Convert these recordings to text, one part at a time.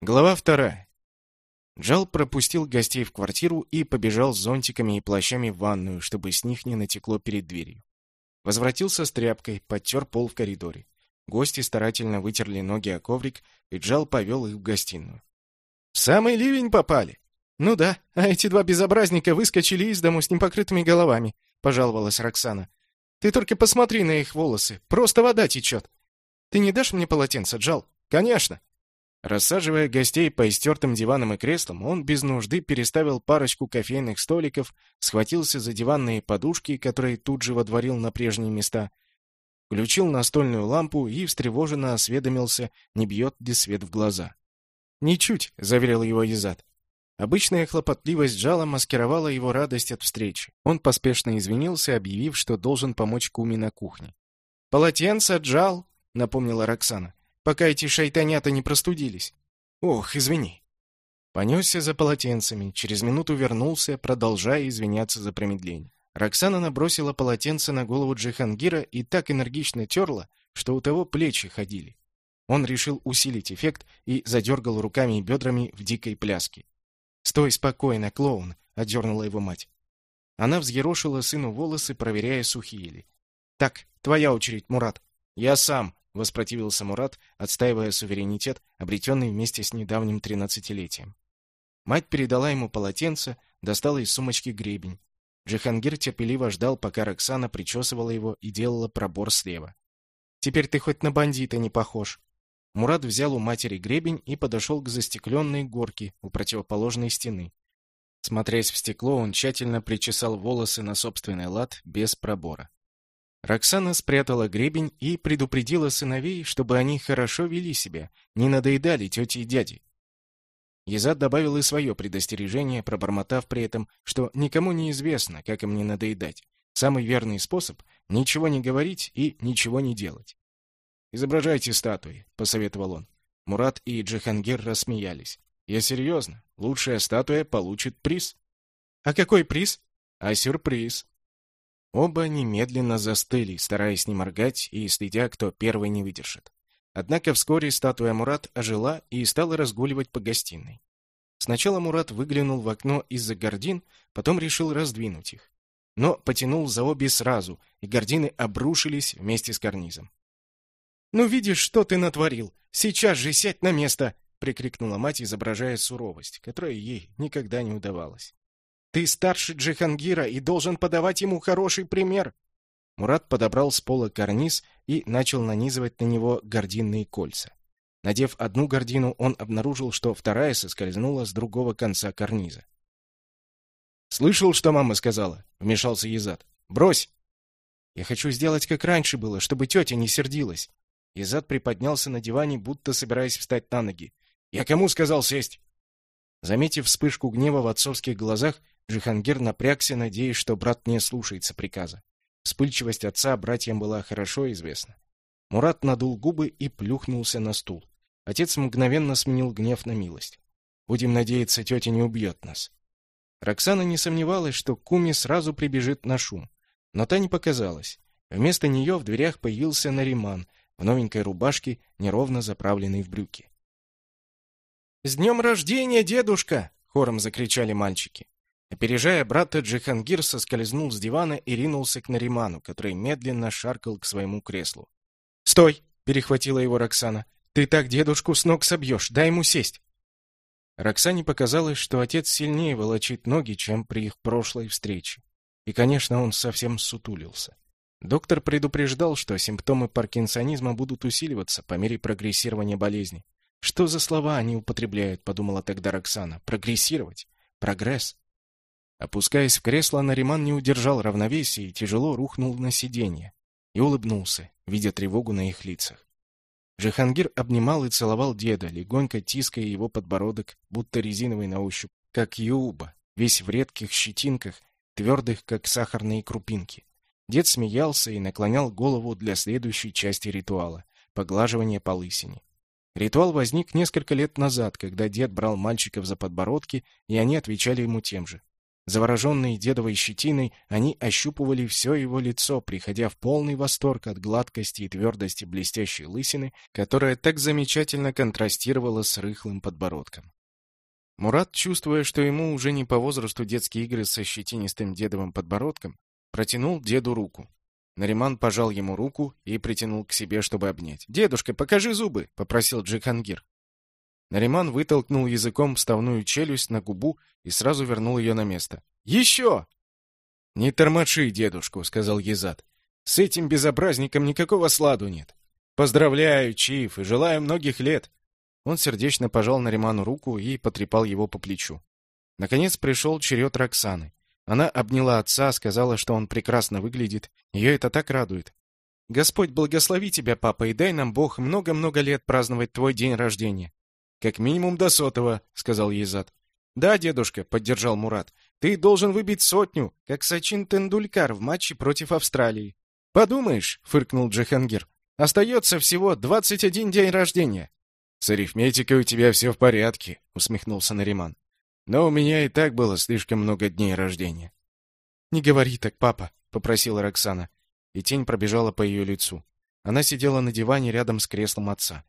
Глава вторая. Джал пропустил гостей в квартиру и побежал с зонтиками и плащами в ванную, чтобы с них не натекло перед дверью. Возвратился с тряпкой, подтер пол в коридоре. Гости старательно вытерли ноги о коврик, и Джал повел их в гостиную. «В самый ливень попали!» «Ну да, а эти два безобразника выскочили из дому с непокрытыми головами», — пожаловалась Роксана. «Ты только посмотри на их волосы, просто вода течет. Ты не дашь мне полотенце, Джал?» «Конечно!» Рассаживая гостей по истертым диванам и креслам, он без нужды переставил парочку кофейных столиков, схватился за диванные подушки, которые тут же водворил на прежние места, включил настольную лампу и встревоженно осведомился, не бьет ли свет в глаза. «Ничуть», — заверил его Езад. Обычная хлопотливость Джала маскировала его радость от встречи. Он поспешно извинился, объявив, что должен помочь Куми на кухне. «Полотенце, Джал», — напомнила Роксана пока эти шайтанята не простудились. Ох, извини. Понесся за полотенцами, через минуту вернулся, продолжая извиняться за промедление. Роксана набросила полотенце на голову Джихангира и так энергично терла, что у того плечи ходили. Он решил усилить эффект и задергал руками и бедрами в дикой пляске. «Стой спокойно, клоун!» — отдернула его мать. Она взъерошила сыну волосы, проверяя, сухие ли. «Так, твоя очередь, Мурат». «Я сам», воспротивился Мурат, отстаивая суверенитет, обретенный вместе с недавним тринадцатилетием. Мать передала ему полотенце, достала из сумочки гребень. Джихангир терпеливо ждал, пока Роксана причесывала его и делала пробор слева. «Теперь ты хоть на бандита не похож». Мурат взял у матери гребень и подошел к застекленной горке у противоположной стены. Смотрясь в стекло, он тщательно причесал волосы на собственный лад без пробора. Роксана спрятала гребень и предупредила сыновей, чтобы они хорошо вели себя, не надоедали тете и дяде. Езад добавил и свое предостережение, пробормотав при этом, что никому не известно, как им не надоедать. Самый верный способ — ничего не говорить и ничего не делать. «Изображайте статуи», — посоветовал он. Мурат и Джихангир рассмеялись. «Я серьезно. Лучшая статуя получит приз». «А какой приз?» «А сюрприз», Оба немедленно застыли, стараясь не моргать и следя, кто первый не выдержит. Однако вскоре статуя Мурат ожила и стала разгуливать по гостиной. Сначала Мурат выглянул в окно из-за гордин, потом решил раздвинуть их. Но потянул за обе сразу, и гордины обрушились вместе с карнизом. «Ну видишь, что ты натворил! Сейчас же сядь на место!» — прикрикнула мать, изображая суровость, которая ей никогда не удавалась. Ты старше Джихангира и должен подавать ему хороший пример. Мурат подобрал с пола карниз и начал нанизывать на него гординные кольца. Надев одну гордину, он обнаружил, что вторая соскользнула с другого конца карниза. «Слышал, что мама сказала?» — вмешался Езад. «Брось!» «Я хочу сделать, как раньше было, чтобы тетя не сердилась». Езад приподнялся на диване, будто собираясь встать на ноги. «Я кому сказал сесть?» Заметив вспышку гнева в отцовских глазах, Джихангир напрягся, надеясь, что брат не слушается приказа. Вспыльчивость отца братьям была хорошо известна. Мурат надул губы и плюхнулся на стул. Отец мгновенно сменил гнев на милость. «Будем надеяться, тетя не убьет нас». Роксана не сомневалась, что Куми сразу прибежит на шум. Но та не показалась. Вместо нее в дверях появился Нариман в новенькой рубашке, неровно заправленной в брюки. «С днем рождения, дедушка!» — хором закричали мальчики. Опережая брата, Джихангир соскользнул с дивана и ринулся к Нариману, который медленно шаркал к своему креслу. «Стой!» — перехватила его Роксана. «Ты так дедушку с ног собьешь, дай ему сесть!» Роксане показалось, что отец сильнее волочит ноги, чем при их прошлой встрече. И, конечно, он совсем сутулился. Доктор предупреждал, что симптомы паркинсонизма будут усиливаться по мере прогрессирования болезни. «Что за слова они употребляют?» — подумала тогда Роксана. «Прогрессировать? Прогресс?» Опускаясь в кресло, Нариман не удержал равновесия и тяжело рухнул на сиденье. И улыбнулся, видя тревогу на их лицах. Джихангир обнимал и целовал деда, легонько тиская его подбородок, будто резиновый на ощупь, как юба, весь в редких щетинках, твердых, как сахарные крупинки. Дед смеялся и наклонял голову для следующей части ритуала — поглаживания по лысине. Ритуал возник несколько лет назад, когда дед брал мальчиков за подбородки, и они отвечали ему тем же. Завороженные дедовой щетиной, они ощупывали все его лицо, приходя в полный восторг от гладкости и твердости блестящей лысины, которая так замечательно контрастировала с рыхлым подбородком. Мурат, чувствуя, что ему уже не по возрасту детские игры со щетинистым дедовым подбородком, протянул деду руку. Нариман пожал ему руку и притянул к себе, чтобы обнять. «Дедушка, покажи зубы!» — попросил Джихангир. Нариман вытолкнул языком вставную челюсть на губу и сразу вернул ее на место. «Еще!» «Не тормоши дедушку», — сказал Езад. «С этим безобразником никакого сладу нет. Поздравляю, Чиф, и желаю многих лет». Он сердечно пожал Нариману руку и потрепал его по плечу. Наконец пришел черед Роксаны. Она обняла отца, сказала, что он прекрасно выглядит. Ее это так радует. «Господь благослови тебя, папа, и дай нам Бог много-много лет праздновать твой день рождения. Как минимум до сотого, сказал Езад. Да, дедушка, поддержал Мурат. Ты должен выбить сотню, как Сачин Тендулькар в матче против Австралии. Подумаешь, фыркнул Джихангир. Остается всего двадцать один день рождения. С арифметикой у тебя все в порядке, усмехнулся Нариман. Но у меня и так было слишком много дней рождения. Не говори так, папа, попросила Роксана, и тень пробежала по ее лицу. Она сидела на диване рядом с креслом отца.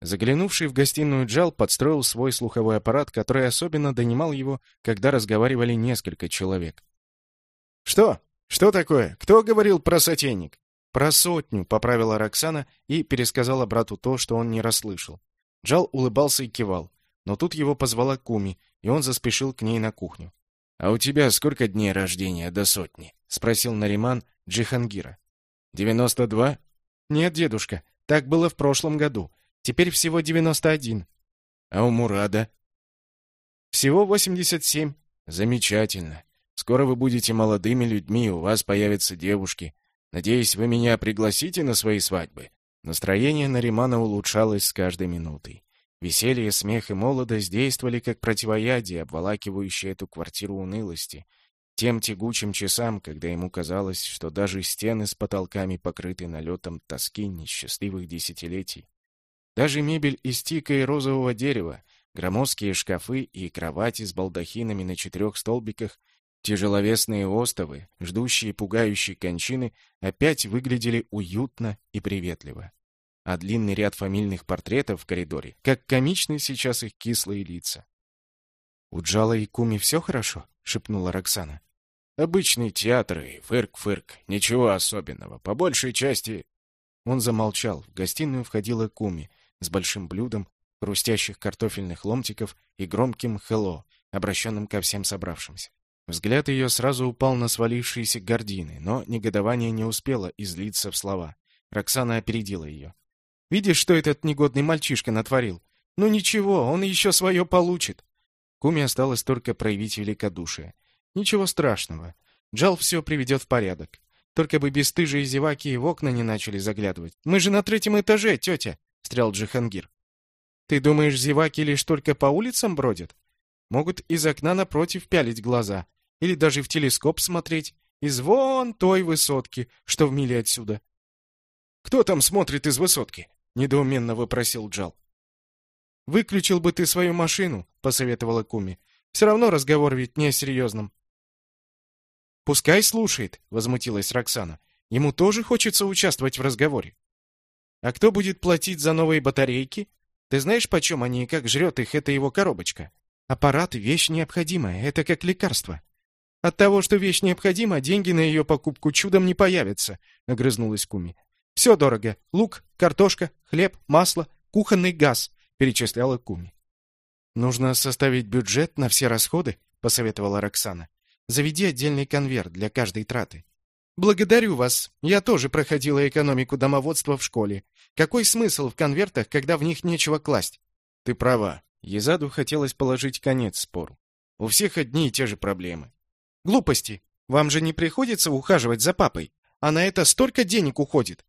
Заглянувший в гостиную Джал подстроил свой слуховой аппарат, который особенно донимал его, когда разговаривали несколько человек. «Что? Что такое? Кто говорил про сотейник?» «Про сотню», — поправила Роксана и пересказала брату то, что он не расслышал. Джал улыбался и кивал, но тут его позвала Куми, и он заспешил к ней на кухню. «А у тебя сколько дней рождения до сотни?» — спросил Нариман Джихангира. «Девяносто два?» «Нет, дедушка, так было в прошлом году. Теперь всего 91. А у Мурада? Всего 87. Замечательно. Скоро вы будете молодыми людьми, у вас появятся девушки. Надеюсь, вы меня пригласите на свои свадьбы. Настроение Наримана улучшалось с каждой минутой. Веселье, смех и молодость действовали как противоядие, обволакивающее эту квартиру унылости. Тем тягучим часам, когда ему казалось, что даже стены с потолками покрыты налетом тоски несчастливых десятилетий. Даже мебель из тика и розового дерева, громоздкие шкафы и кровати с балдахинами на четырех столбиках, тяжеловесные остовы, ждущие пугающей кончины, опять выглядели уютно и приветливо. А длинный ряд фамильных портретов в коридоре, как комичны сейчас их кислые лица. «У Джала и Куми все хорошо?» — шепнула Роксана. «Обычный театр и фырк-фырк. Ничего особенного. По большей части...» Он замолчал. В гостиную входила Куми — с большим блюдом, хрустящих картофельных ломтиков и громким «хелло», обращенным ко всем собравшимся. Взгляд ее сразу упал на свалившиеся гордины, но негодование не успело излиться в слова. Роксана опередила ее. «Видишь, что этот негодный мальчишка натворил? Ну ничего, он еще свое получит!» Куми осталось только проявить великодушие. «Ничего страшного. Джал все приведет в порядок. Только бы бесстыжие зеваки в окна не начали заглядывать. Мы же на третьем этаже, тетя!» Встрял Джихангир. Ты думаешь, зеваки лишь только по улицам бродят? Могут из окна напротив пялить глаза или даже в телескоп смотреть из вон той высотки, что в миле отсюда. Кто там смотрит из высотки? недоуменно вопросил Джал. Выключил бы ты свою машину, посоветовала Куми. Все равно разговор ведь не о серьезном. Пускай слушает, возмутилась Роксана. Ему тоже хочется участвовать в разговоре. А кто будет платить за новые батарейки? Ты знаешь, почем они и как жрет их эта его коробочка? Аппарат — вещь необходимая, это как лекарство. От того, что вещь необходима, деньги на ее покупку чудом не появятся, — огрызнулась Куми. Все дорого. Лук, картошка, хлеб, масло, кухонный газ, — перечисляла Куми. Нужно составить бюджет на все расходы, — посоветовала Роксана. Заведи отдельный конверт для каждой траты. Благодарю вас. Я тоже проходила экономику домоводства в школе. Какой смысл в конвертах, когда в них нечего класть? Ты права. Езаду хотелось положить конец спору. У всех одни и те же проблемы. Глупости. Вам же не приходится ухаживать за папой, а на это столько денег уходит.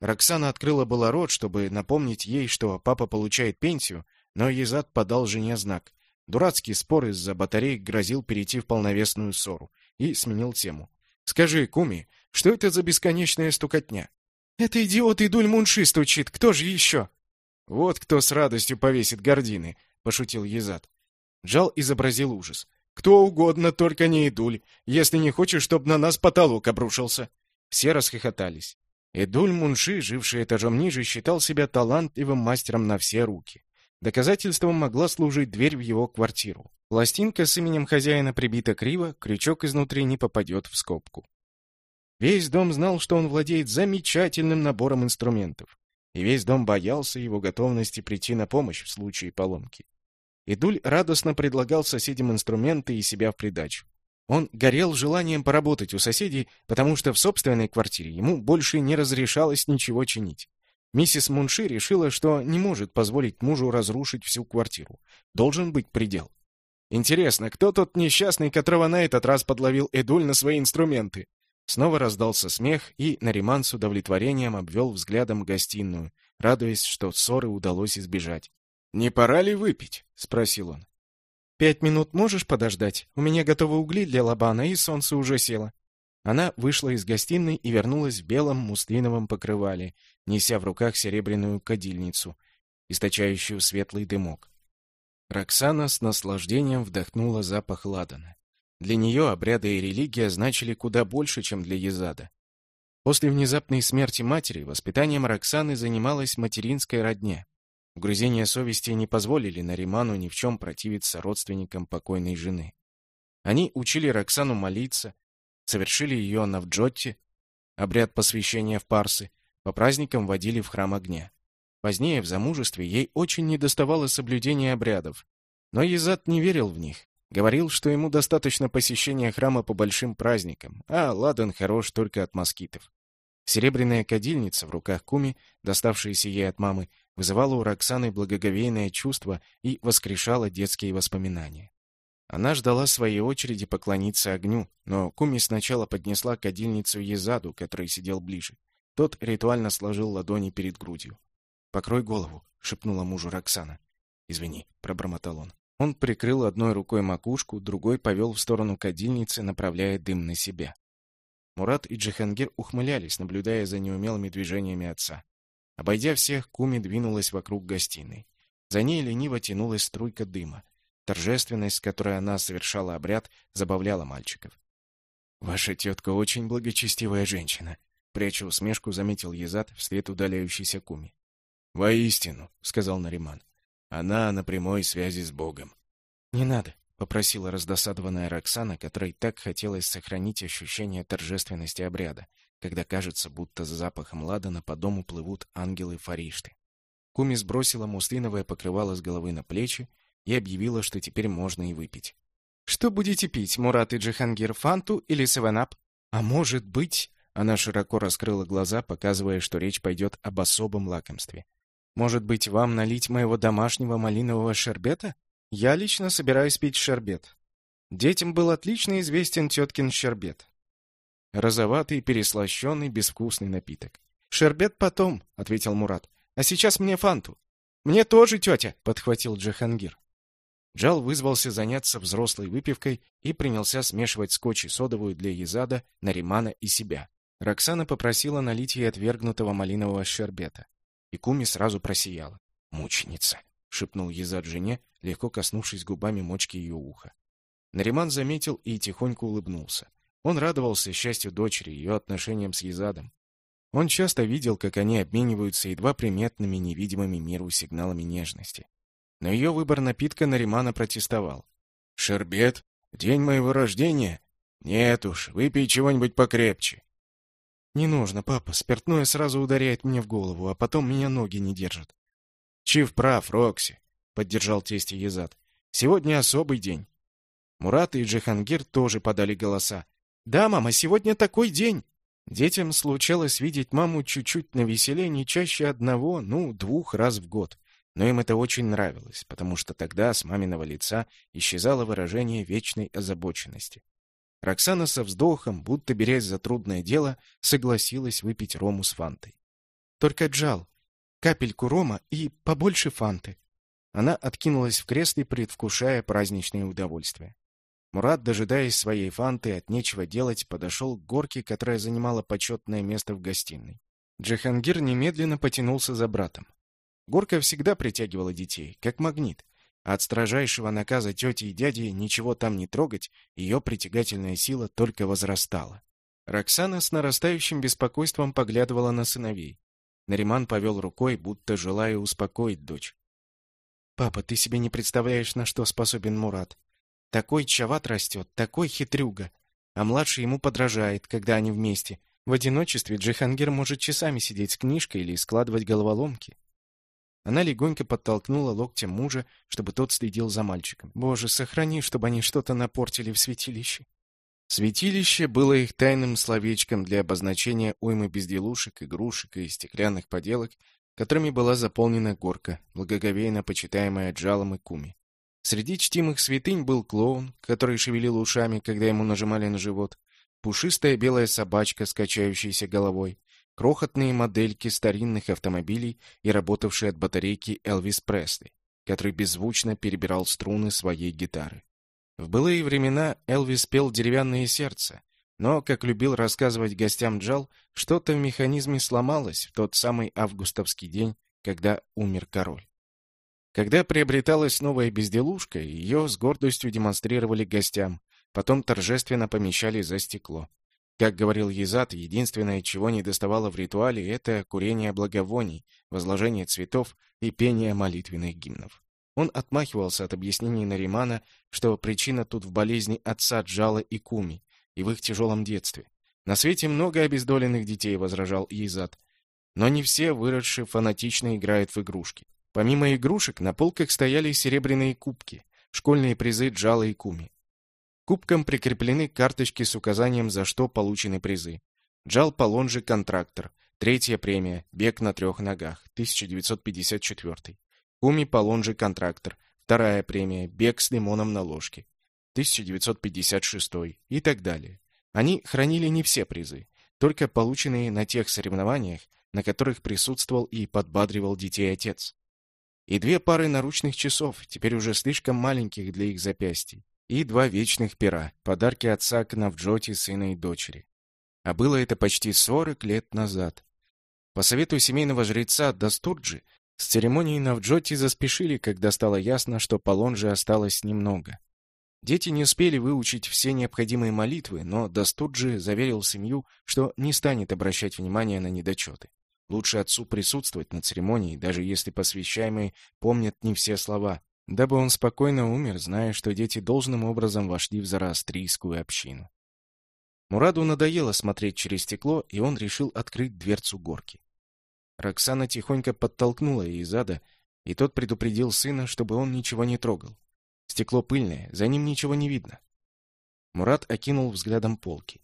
Роксана открыла было рот, чтобы напомнить ей, что папа получает пенсию, но Езад подал жене знак. Дурацкий спор из-за батареек грозил перейти в полновесную ссору и сменил тему. Скажи, Куми, что это за бесконечная стукотня? Это идиот Идуль Мунши стучит, кто же еще? Вот кто с радостью повесит гордины, пошутил Езад. Джал изобразил ужас. Кто угодно, только не Идуль, если не хочешь, чтобы на нас потолок обрушился. Все расхохотались. Эдуль Мунши, живший этажом ниже, считал себя талантливым мастером на все руки. Доказательством могла служить дверь в его квартиру. Пластинка с именем хозяина прибита криво, крючок изнутри не попадет в скобку. Весь дом знал, что он владеет замечательным набором инструментов, и весь дом боялся его готовности прийти на помощь в случае поломки. Идуль радостно предлагал соседям инструменты и себя в придачу. Он горел желанием поработать у соседей, потому что в собственной квартире ему больше не разрешалось ничего чинить. Миссис Мунши решила, что не может позволить мужу разрушить всю квартиру. Должен быть предел. Интересно, кто тот несчастный, которого на этот раз подловил Эдуль на свои инструменты? Снова раздался смех, и Нариман с удовлетворением обвел взглядом гостиную, радуясь, что ссоры удалось избежать. «Не пора ли выпить?» — спросил он. «Пять минут можешь подождать? У меня готовы угли для лабана, и солнце уже село». Она вышла из гостиной и вернулась в белом муслиновом покрывале, неся в руках серебряную кадильницу, источающую светлый дымок. Роксана с наслаждением вдохнула запах ладана. Для нее обряды и религия значили куда больше, чем для Езада. После внезапной смерти матери воспитанием Роксаны занималась материнская родня. Угрызения совести не позволили Нариману ни в чем противиться родственникам покойной жены. Они учили Роксану молиться, совершили ее на Вджотте, обряд посвящения в Парсы, по праздникам водили в храм огня. Позднее, в замужестве, ей очень недоставало соблюдения обрядов, но Езад не верил в них. Говорил, что ему достаточно посещения храма по большим праздникам, а ладан хорош только от москитов. Серебряная кадильница в руках Куми, доставшаяся ей от мамы, вызывала у Роксаны благоговейное чувство и воскрешала детские воспоминания. Она ждала своей очереди поклониться огню, но Куми сначала поднесла кадильницу Езаду, который сидел ближе. Тот ритуально сложил ладони перед грудью. «Покрой голову», — шепнула мужу Роксана. «Извини», — пробормотал он. Он прикрыл одной рукой макушку, другой повел в сторону кадильницы, направляя дым на себя. Мурат и Джихангир ухмылялись, наблюдая за неумелыми движениями отца. Обойдя всех, Куми двинулась вокруг гостиной. За ней лениво тянулась струйка дыма. Торжественность, с которой она совершала обряд, забавляла мальчиков. «Ваша тетка очень благочестивая женщина», — пряча усмешку, заметил Езад вслед удаляющейся Куми. «Воистину», — сказал Нариман. «Она на прямой связи с Богом». «Не надо», — попросила раздосадованная Роксана, которой так хотелось сохранить ощущение торжественности обряда, когда кажется, будто с запахом ладана по дому плывут ангелы-фаришты. Куми сбросила муслиновое покрывало с головы на плечи и объявила, что теперь можно и выпить. «Что будете пить, Мурат и Джихангир, фанту или севенап? А может быть...» Она широко раскрыла глаза, показывая, что речь пойдет об особом лакомстве. «Может быть, вам налить моего домашнего малинового шербета?» Я лично собираюсь пить шербет. Детям был отлично известен теткин шербет. Розоватый, переслащенный, безвкусный напиток. «Шербет потом», — ответил Мурат. «А сейчас мне фанту». «Мне тоже, тетя», — подхватил Джахангир. Джал вызвался заняться взрослой выпивкой и принялся смешивать скотч и содовую для Езада, Наримана и себя. Роксана попросила налить ей отвергнутого малинового шербета. И Куми сразу просияла. «Мученица!» — шепнул Езад жене, легко коснувшись губами мочки ее уха. Нариман заметил и тихонько улыбнулся. Он радовался счастью дочери, ее отношениям с Езадом. Он часто видел, как они обмениваются едва приметными невидимыми миру сигналами нежности. Но ее выбор напитка Наримана протестовал. «Шербет? День моего рождения? Нет уж, выпей чего-нибудь покрепче». «Не нужно, папа. Спиртное сразу ударяет мне в голову, а потом меня ноги не держат». «Чиф прав, Рокси поддержал тестя Езад. Сегодня особый день. Мурат и Джихангир тоже подали голоса. Да, мама, сегодня такой день. Детям случалось видеть маму чуть-чуть на веселе не чаще одного, ну, двух раз в год. Но им это очень нравилось, потому что тогда с маминого лица исчезало выражение вечной озабоченности. Роксана со вздохом, будто берясь за трудное дело, согласилась выпить рому с фантой. Только джал, капельку рома и побольше фанты. Она откинулась в кресле, предвкушая праздничное удовольствие. Мурат, дожидаясь своей фанты от нечего делать, подошел к горке, которая занимала почетное место в гостиной. Джихангир немедленно потянулся за братом. Горка всегда притягивала детей, как магнит. От строжайшего наказа тети и дяди ничего там не трогать, ее притягательная сила только возрастала. Роксана с нарастающим беспокойством поглядывала на сыновей. Нариман повел рукой, будто желая успокоить дочь. «Папа, ты себе не представляешь, на что способен Мурат. Такой чават растет, такой хитрюга. А младший ему подражает, когда они вместе. В одиночестве Джихангир может часами сидеть с книжкой или складывать головоломки. Она легонько подтолкнула локтем мужа, чтобы тот следил за мальчиком. Боже, сохрани, чтобы они что-то напортили в святилище. Святилище было их тайным словечком для обозначения уймы безделушек, игрушек и стеклянных поделок, которыми была заполнена горка, благоговейно почитаемая Джалом и Куми. Среди чтимых святынь был клоун, который шевелил ушами, когда ему нажимали на живот, пушистая белая собачка с качающейся головой, крохотные модельки старинных автомобилей и работавший от батарейки Элвис Пресли, который беззвучно перебирал струны своей гитары. В былые времена Элвис пел «Деревянное сердце», но, как любил рассказывать гостям Джал, что-то в механизме сломалось в тот самый августовский день, когда умер король. Когда приобреталась новая безделушка, ее с гордостью демонстрировали гостям, потом торжественно помещали за стекло. Как говорил Езат, единственное, чего не доставало в ритуале, это курение благовоний, возложение цветов и пение молитвенных гимнов. Он отмахивался от объяснений Наримана, что причина тут в болезни отца Джала и Куми, и в их тяжелом детстве. На свете много обездоленных детей, возражал Езат. Но не все, выросшие, фанатично играют в игрушки. Помимо игрушек, на полках стояли серебряные кубки, школьные призы Джала и Куми кубкам прикреплены карточки с указанием, за что получены призы. Джал Полонжи контрактор. Третья премия. Бег на трех ногах. 1954. Куми Полонжи контрактор. Вторая премия. Бег с лимоном на ложке. 1956. И так далее. Они хранили не все призы, только полученные на тех соревнованиях, на которых присутствовал и подбадривал детей отец. И две пары наручных часов, теперь уже слишком маленьких для их запястий и два вечных пера, подарки отца к Навджоти, сына и дочери. А было это почти 40 лет назад. По совету семейного жреца Дастурджи с церемонией Навджоти заспешили, когда стало ясно, что Полонжи осталось немного. Дети не успели выучить все необходимые молитвы, но Дастурджи заверил семью, что не станет обращать внимания на недочеты. Лучше отцу присутствовать на церемонии, даже если посвящаемые помнят не все слова, дабы он спокойно умер, зная, что дети должным образом вошли в зороастрийскую общину. Мураду надоело смотреть через стекло, и он решил открыть дверцу горки. Роксана тихонько подтолкнула Изада, и тот предупредил сына, чтобы он ничего не трогал. Стекло пыльное, за ним ничего не видно. Мурат окинул взглядом полки.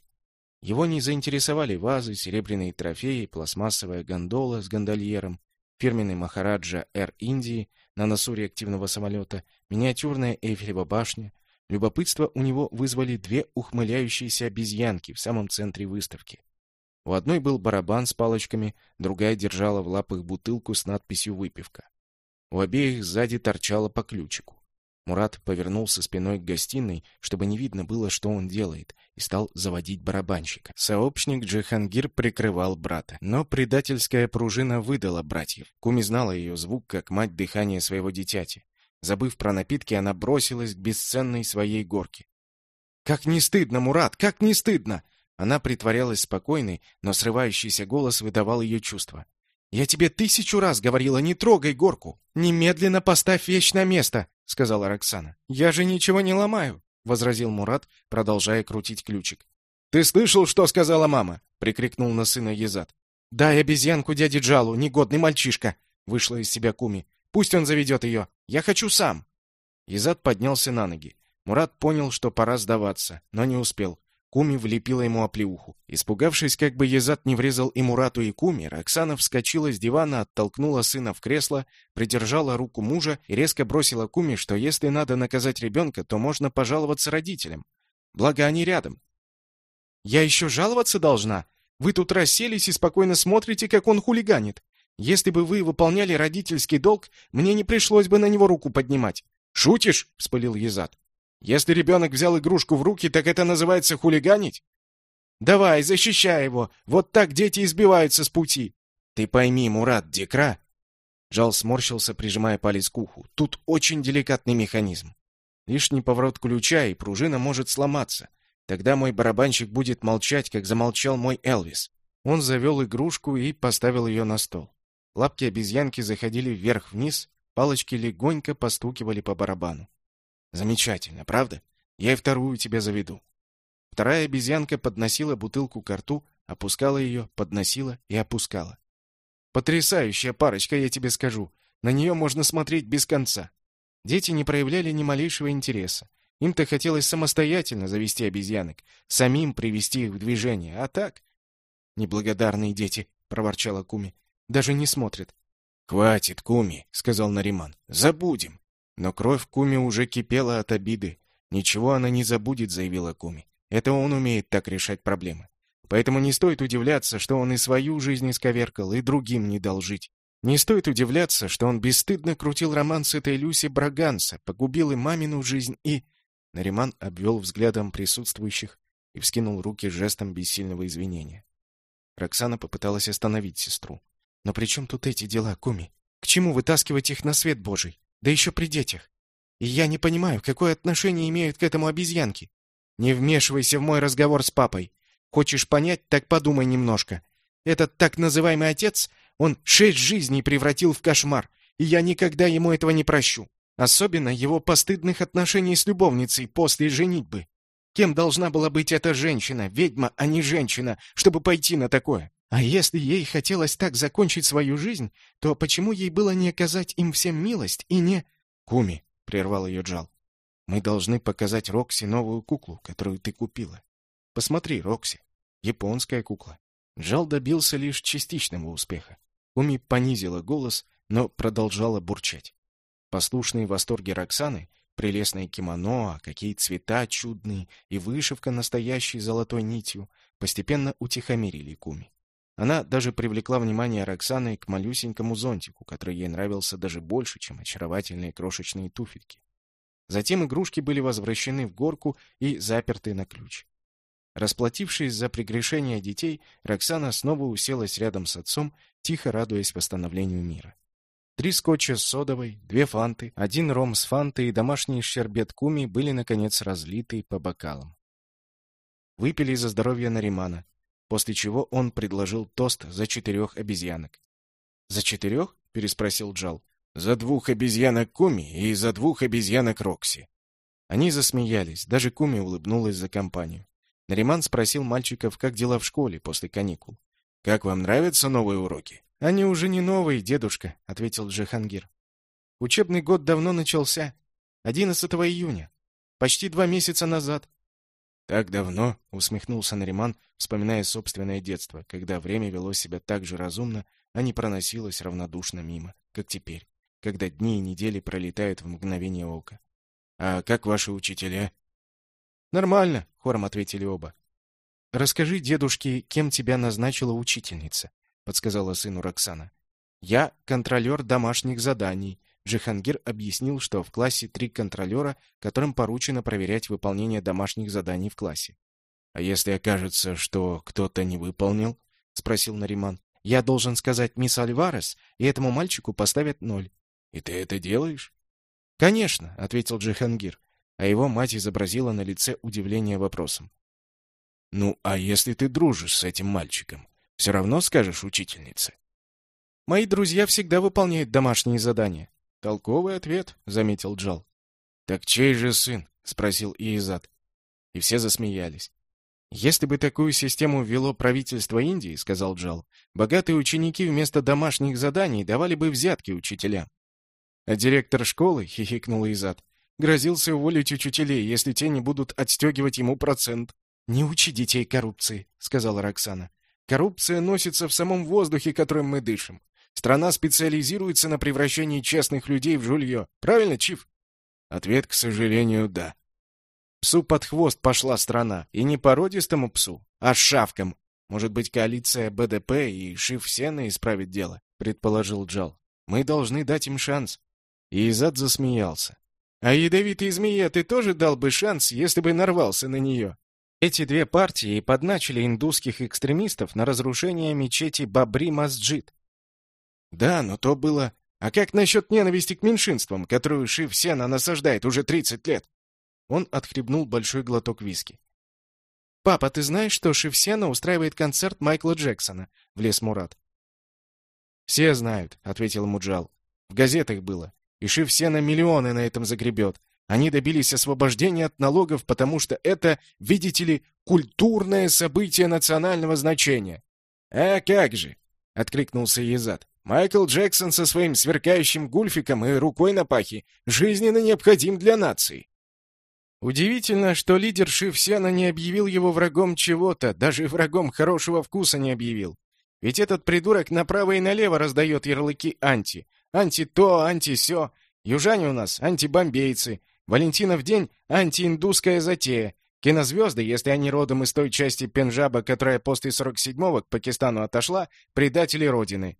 Его не заинтересовали вазы, серебряные трофеи, пластмассовая гондола с гондольером, фирменный Махараджа Эр Индии на носу реактивного самолета, миниатюрная Эйфелева башня. Любопытство у него вызвали две ухмыляющиеся обезьянки в самом центре выставки. У одной был барабан с палочками, другая держала в лапах бутылку с надписью «Выпивка». У обеих сзади торчало по ключику. Мурат повернулся спиной к гостиной, чтобы не видно было, что он делает, и стал заводить барабанщика. Сообщник Джихангир прикрывал брата, но предательская пружина выдала братьев. Куми знала ее звук, как мать дыхания своего дитяти. Забыв про напитки, она бросилась к бесценной своей горке. «Как не стыдно, Мурат, как не стыдно!» Она притворялась спокойной, но срывающийся голос выдавал ее чувства. «Я тебе тысячу раз говорила, не трогай горку! Немедленно поставь вещь на место!» — сказала Роксана. «Я же ничего не ломаю!» — возразил Мурат, продолжая крутить ключик. «Ты слышал, что сказала мама?» — прикрикнул на сына Езад. «Дай обезьянку дяде Джалу, негодный мальчишка!» — вышла из себя Куми. «Пусть он заведет ее! Я хочу сам!» Езад поднялся на ноги. Мурат понял, что пора сдаваться, но не успел. Куми влепила ему оплеуху. Испугавшись, как бы Езат не врезал и Мурату, и Куми, Оксана вскочила с дивана, оттолкнула сына в кресло, придержала руку мужа и резко бросила Куми, что если надо наказать ребенка, то можно пожаловаться родителям. Благо они рядом. «Я еще жаловаться должна? Вы тут расселись и спокойно смотрите, как он хулиганит. Если бы вы выполняли родительский долг, мне не пришлось бы на него руку поднимать». «Шутишь?» — вспылил Езат. Если ребенок взял игрушку в руки, так это называется хулиганить? Давай, защищай его. Вот так дети избиваются с пути. Ты пойми, Мурат Декра. Джал сморщился, прижимая палец к уху. Тут очень деликатный механизм. Лишний поворот ключа, и пружина может сломаться. Тогда мой барабанщик будет молчать, как замолчал мой Элвис. Он завел игрушку и поставил ее на стол. Лапки обезьянки заходили вверх-вниз, палочки легонько постукивали по барабану. Замечательно, правда? Я и вторую тебе заведу. Вторая обезьянка подносила бутылку к рту, опускала ее, подносила и опускала. Потрясающая парочка, я тебе скажу. На нее можно смотреть без конца. Дети не проявляли ни малейшего интереса. Им-то хотелось самостоятельно завести обезьянок, самим привести их в движение, а так... «Неблагодарные дети», — проворчала Куми, — «даже не смотрят». «Хватит, Куми», — сказал Нариман, — «забудем». Но кровь Куми уже кипела от обиды. «Ничего она не забудет», — заявила Куми. «Это он умеет так решать проблемы. Поэтому не стоит удивляться, что он и свою жизнь исковеркал, и другим не дал жить. Не стоит удивляться, что он бесстыдно крутил роман с этой Люси Браганса, погубил и мамину жизнь, и... Нариман обвел взглядом присутствующих и вскинул руки жестом бессильного извинения. Роксана попыталась остановить сестру. «Но при чем тут эти дела, Куми? К чему вытаскивать их на свет Божий? Да еще при детях. И я не понимаю, какое отношение имеют к этому обезьянки. Не вмешивайся в мой разговор с папой. Хочешь понять, так подумай немножко. Этот так называемый отец, он шесть жизней превратил в кошмар, и я никогда ему этого не прощу. Особенно его постыдных отношений с любовницей после женитьбы. Кем должна была быть эта женщина, ведьма, а не женщина, чтобы пойти на такое? А если ей хотелось так закончить свою жизнь, то почему ей было не оказать им всем милость и не... «Куми», — прервал ее Джал, — «мы должны показать Рокси новую куклу, которую ты купила. Посмотри, Рокси. Японская кукла. Жал добился лишь частичного успеха. Уми понизила голос, но продолжала бурчать. Послушные восторги Роксаны, прелестное кимоно, а какие цвета чудные и вышивка настоящей золотой нитью, постепенно утихомирили Куми. Она даже привлекла внимание Роксаны к малюсенькому зонтику, который ей нравился даже больше, чем очаровательные крошечные туфельки. Затем игрушки были возвращены в горку и заперты на ключ. Расплатившись за прегрешение детей, Роксана снова уселась рядом с отцом, тихо радуясь восстановлению мира. Три скотча с содовой, две фанты, один ром с фантой и домашний щербет куми были, наконец, разлиты по бокалам. Выпили за здоровье Наримана, после чего он предложил тост за четырех обезьянок. «За четырех?» — переспросил Джал. «За двух обезьянок Куми и за двух обезьянок Рокси». Они засмеялись, даже Куми улыбнулась за компанию. Нариман спросил мальчиков, как дела в школе после каникул. «Как вам нравятся новые уроки?» «Они уже не новые, дедушка», — ответил Джихангир. «Учебный год давно начался. 11 июня. Почти два месяца назад». «Так давно?» — усмехнулся Нариман, вспоминая собственное детство, когда время вело себя так же разумно, а не проносилось равнодушно мимо, как теперь, когда дни и недели пролетают в мгновение ока. «А как ваши учителя?» «Нормально», — хором ответили оба. «Расскажи дедушке, кем тебя назначила учительница», — подсказала сыну Роксана. «Я контролер домашних заданий». Джихангир объяснил, что в классе три контролера, которым поручено проверять выполнение домашних заданий в классе. «А если окажется, что кто-то не выполнил?» — спросил Нариман. «Я должен сказать мисс Альварес, и этому мальчику поставят ноль». «И ты это делаешь?» «Конечно», — ответил Джихангир а его мать изобразила на лице удивление вопросом. «Ну, а если ты дружишь с этим мальчиком, все равно скажешь учительнице?» «Мои друзья всегда выполняют домашние задания». «Толковый ответ», — заметил Джал. «Так чей же сын?» — спросил Иезад. И все засмеялись. «Если бы такую систему ввело правительство Индии, — сказал Джал, — богатые ученики вместо домашних заданий давали бы взятки учителям». «А директор школы, — хихикнул Изад, Грозился уволить учителей, если те не будут отстегивать ему процент. «Не учи детей коррупции», — сказала Роксана. «Коррупция носится в самом воздухе, которым мы дышим. Страна специализируется на превращении честных людей в жулье. Правильно, Чиф?» Ответ, к сожалению, да. Псу под хвост пошла страна. И не породистому псу, а шавкам. Может быть, коалиция БДП и Шиф Сена исправит дело, предположил Джал. Мы должны дать им шанс. И Изад засмеялся. А ядовитой змее ты тоже дал бы шанс, если бы нарвался на нее. Эти две партии подначили индусских экстремистов на разрушение мечети Бабри-Масджид. Да, но то было А как насчет ненависти к меньшинствам, которую Шив Сена насаждает уже 30 лет? Он отхлебнул большой глоток виски. «Папа, ты знаешь, что Шевсена устраивает концерт Майкла Джексона?» — влез Мурат. «Все знают», — ответил Муджал. «В газетах было. И Шевсена миллионы на этом загребет. Они добились освобождения от налогов, потому что это, видите ли, культурное событие национального значения». «А как же!» — откликнулся Езад. «Майкл Джексон со своим сверкающим гульфиком и рукой на пахе жизненно необходим для нации». Удивительно, что лидер Шивсена не объявил его врагом чего-то, даже врагом хорошего вкуса не объявил. Ведь этот придурок направо и налево раздает ярлыки «анти». Анти-то, анти-сё. Южане у нас антибомбейцы. Валентинов день — антииндусская затея. Кинозвезды, если они родом из той части Пенджаба, которая после 47-го к Пакистану отошла, предатели Родины.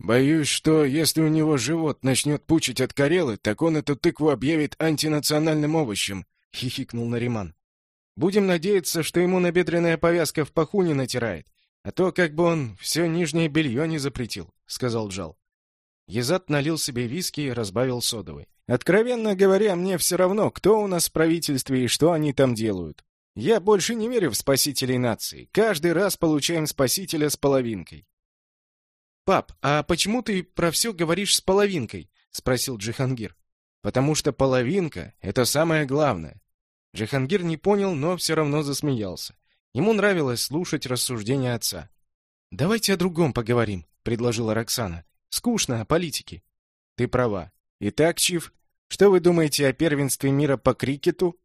Боюсь, что если у него живот начнет пучить от Карелы, так он эту тыкву объявит антинациональным овощем, — хихикнул Нариман. «Будем надеяться, что ему набедренная повязка в паху не натирает, а то как бы он все нижнее белье не запретил», — сказал Джал. Езат налил себе виски и разбавил содовой. «Откровенно говоря, мне все равно, кто у нас в правительстве и что они там делают. Я больше не верю в спасителей нации. Каждый раз получаем спасителя с половинкой». «Пап, а почему ты про все говоришь с половинкой?» — спросил Джихангир. Потому что половинка — это самое главное. Джихангир не понял, но все равно засмеялся. Ему нравилось слушать рассуждения отца. «Давайте о другом поговорим», — предложила Роксана. «Скучно о политике». «Ты права. Итак, Чиф, что вы думаете о первенстве мира по крикету?»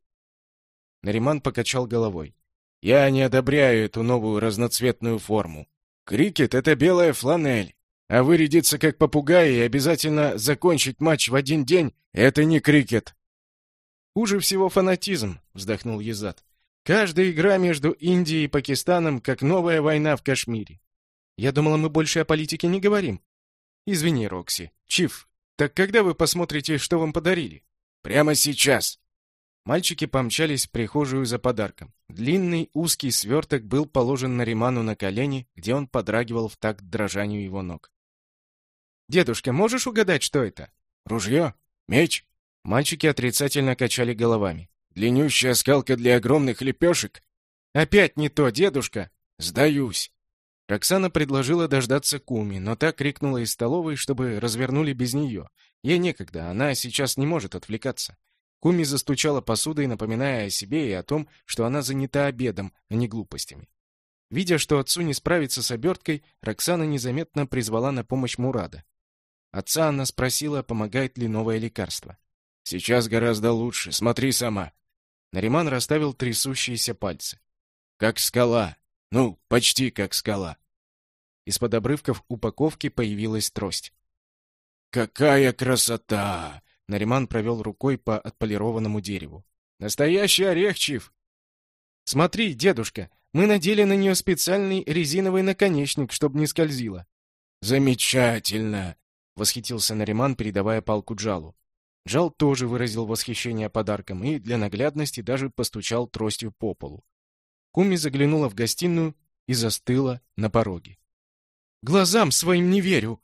Нариман покачал головой. «Я не одобряю эту новую разноцветную форму. Крикет — это белая фланель. А вырядиться как попугай и обязательно закончить матч в один день — это не крикет. «Хуже всего фанатизм», — вздохнул Езад. «Каждая игра между Индией и Пакистаном как новая война в Кашмире. Я думала, мы больше о политике не говорим». «Извини, Рокси. Чиф, так когда вы посмотрите, что вам подарили?» «Прямо сейчас», Мальчики помчались в прихожую за подарком. Длинный узкий сверток был положен Нариману на колени, где он подрагивал в такт дрожанию его ног. «Дедушка, можешь угадать, что это?» «Ружье? Меч?» Мальчики отрицательно качали головами. «Длиннющая скалка для огромных лепешек?» «Опять не то, дедушка!» «Сдаюсь!» Роксана предложила дождаться Куми, но та крикнула из столовой, чтобы развернули без нее. Ей некогда, она сейчас не может отвлекаться. Куми застучала посудой, напоминая о себе и о том, что она занята обедом, а не глупостями. Видя, что отцу не справится с оберткой, Роксана незаметно призвала на помощь Мурада. Отца она спросила, помогает ли новое лекарство. «Сейчас гораздо лучше, смотри сама». Нариман расставил трясущиеся пальцы. «Как скала. Ну, почти как скала». Из-под обрывков упаковки появилась трость. «Какая красота!» Нариман провел рукой по отполированному дереву. «Настоящий орех, Чиф!» «Смотри, дедушка, мы надели на нее специальный резиновый наконечник, чтобы не скользило». «Замечательно!» — восхитился Нариман, передавая палку Джалу. Джал тоже выразил восхищение подарком и для наглядности даже постучал тростью по полу. Куми заглянула в гостиную и застыла на пороге. «Глазам своим не верю!»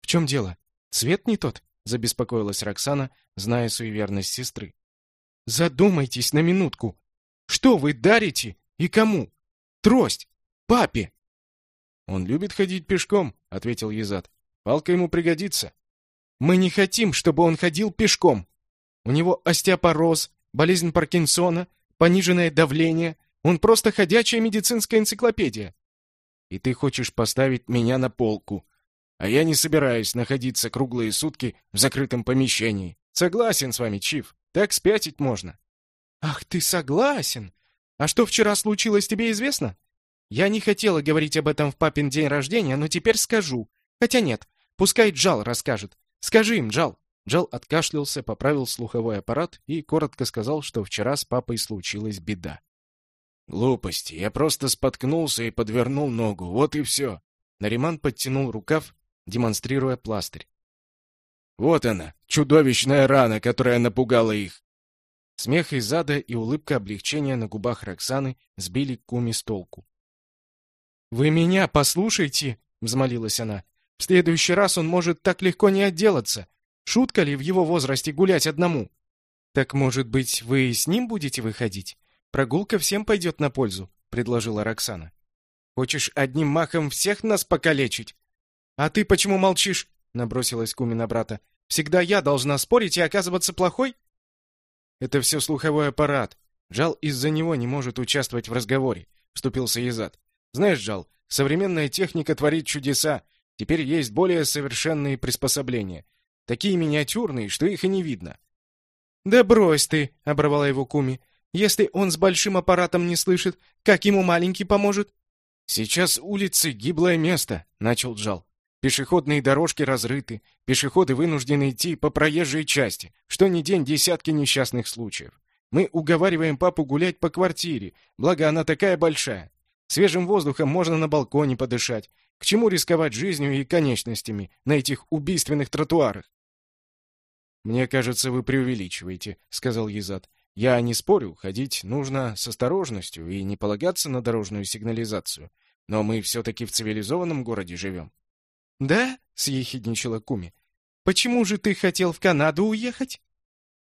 «В чем дело? Цвет не тот?» — забеспокоилась Роксана, зная суеверность сестры. «Задумайтесь на минутку. Что вы дарите и кому? Трость! Папе!» «Он любит ходить пешком», — ответил Езад. Палка ему пригодится. Мы не хотим, чтобы он ходил пешком. У него остеопороз, болезнь Паркинсона, пониженное давление. Он просто ходячая медицинская энциклопедия. И ты хочешь поставить меня на полку. А я не собираюсь находиться круглые сутки в закрытом помещении. Согласен с вами, Чиф. Так спятить можно. Ах, ты согласен? А что вчера случилось, тебе известно? Я не хотела говорить об этом в папин день рождения, но теперь скажу. Хотя нет, пускай Джал расскажет. Скажи им, Джал. Джал откашлялся, поправил слуховой аппарат и коротко сказал, что вчера с папой случилась беда. «Глупости. Я просто споткнулся и подвернул ногу. Вот и все». Нариман подтянул рукав, демонстрируя пластырь. «Вот она, чудовищная рана, которая напугала их!» Смех из зада и улыбка облегчения на губах Роксаны сбили Куми с толку. «Вы меня послушайте!» — взмолилась она. В следующий раз он может так легко не отделаться. Шутка ли в его возрасте гулять одному? Так, может быть, вы с ним будете выходить? Прогулка всем пойдет на пользу, предложила Роксана. Хочешь одним махом всех нас покалечить? А ты почему молчишь? набросилась Куми на брата. Всегда я должна спорить и оказываться плохой? Это все слуховой аппарат. Жал из-за него не может участвовать в разговоре, вступился Изад. Знаешь, Жал, современная техника творит чудеса, Теперь есть более совершенные приспособления. Такие миниатюрные, что их и не видно. «Да брось ты!» — оборвала его Куми. «Если он с большим аппаратом не слышит, как ему маленький поможет?» «Сейчас улицы — гиблое место», — начал Джал. «Пешеходные дорожки разрыты, пешеходы вынуждены идти по проезжей части, что ни день десятки несчастных случаев. Мы уговариваем папу гулять по квартире, благо она такая большая. Свежим воздухом можно на балконе подышать, к чему рисковать жизнью и конечностями на этих убийственных тротуарах? Мне кажется, вы преувеличиваете, сказал Езад. Я не спорю, ходить нужно с осторожностью и не полагаться на дорожную сигнализацию. Но мы все таки в цивилизованном городе живем. Да? съехидничала Куми. Почему же ты хотел в Канаду уехать?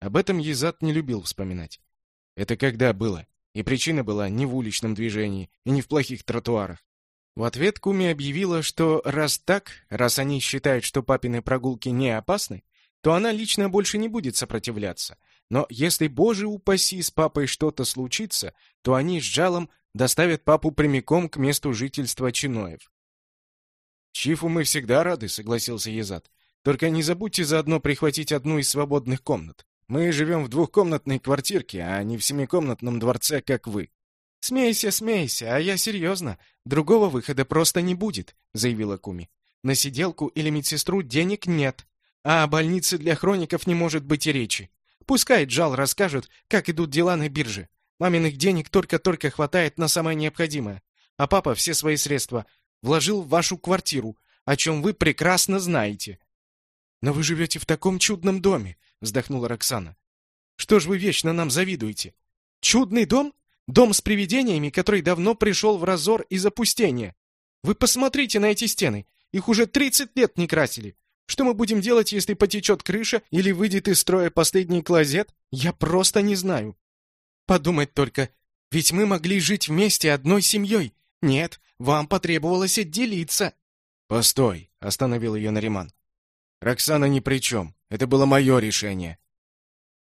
Об этом Езад не любил вспоминать. Это когда было? И причина была не в уличном движении и не в плохих тротуарах. В ответ Куми объявила, что раз так, раз они считают, что папины прогулки не опасны, то она лично больше не будет сопротивляться. Но если, боже упаси, с папой что-то случится, то они с Джалом доставят папу прямиком к месту жительства Чиноев. «Чифу мы всегда рады», — согласился Езад. «Только не забудьте заодно прихватить одну из свободных комнат. Мы живем в двухкомнатной квартирке, а не в семикомнатном дворце, как вы». «Смейся, смейся, а я серьезно. Другого выхода просто не будет», — заявила Куми. «На сиделку или медсестру денег нет, а о больнице для хроников не может быть и речи. Пускай Джал расскажет, как идут дела на бирже. Маминых денег только-только хватает на самое необходимое, а папа все свои средства вложил в вашу квартиру, о чем вы прекрасно знаете». «Но вы живете в таком чудном доме», — вздохнула Роксана. «Что ж вы вечно нам завидуете? Чудный дом? Дом с привидениями, который давно пришел в разор и запустение. Вы посмотрите на эти стены. Их уже 30 лет не красили. Что мы будем делать, если потечет крыша или выйдет из строя последний клозет? Я просто не знаю. Подумать только, ведь мы могли жить вместе одной семьей. Нет, вам потребовалось отделиться. Постой, остановил ее Нариман. Роксана ни при чем. Это было мое решение.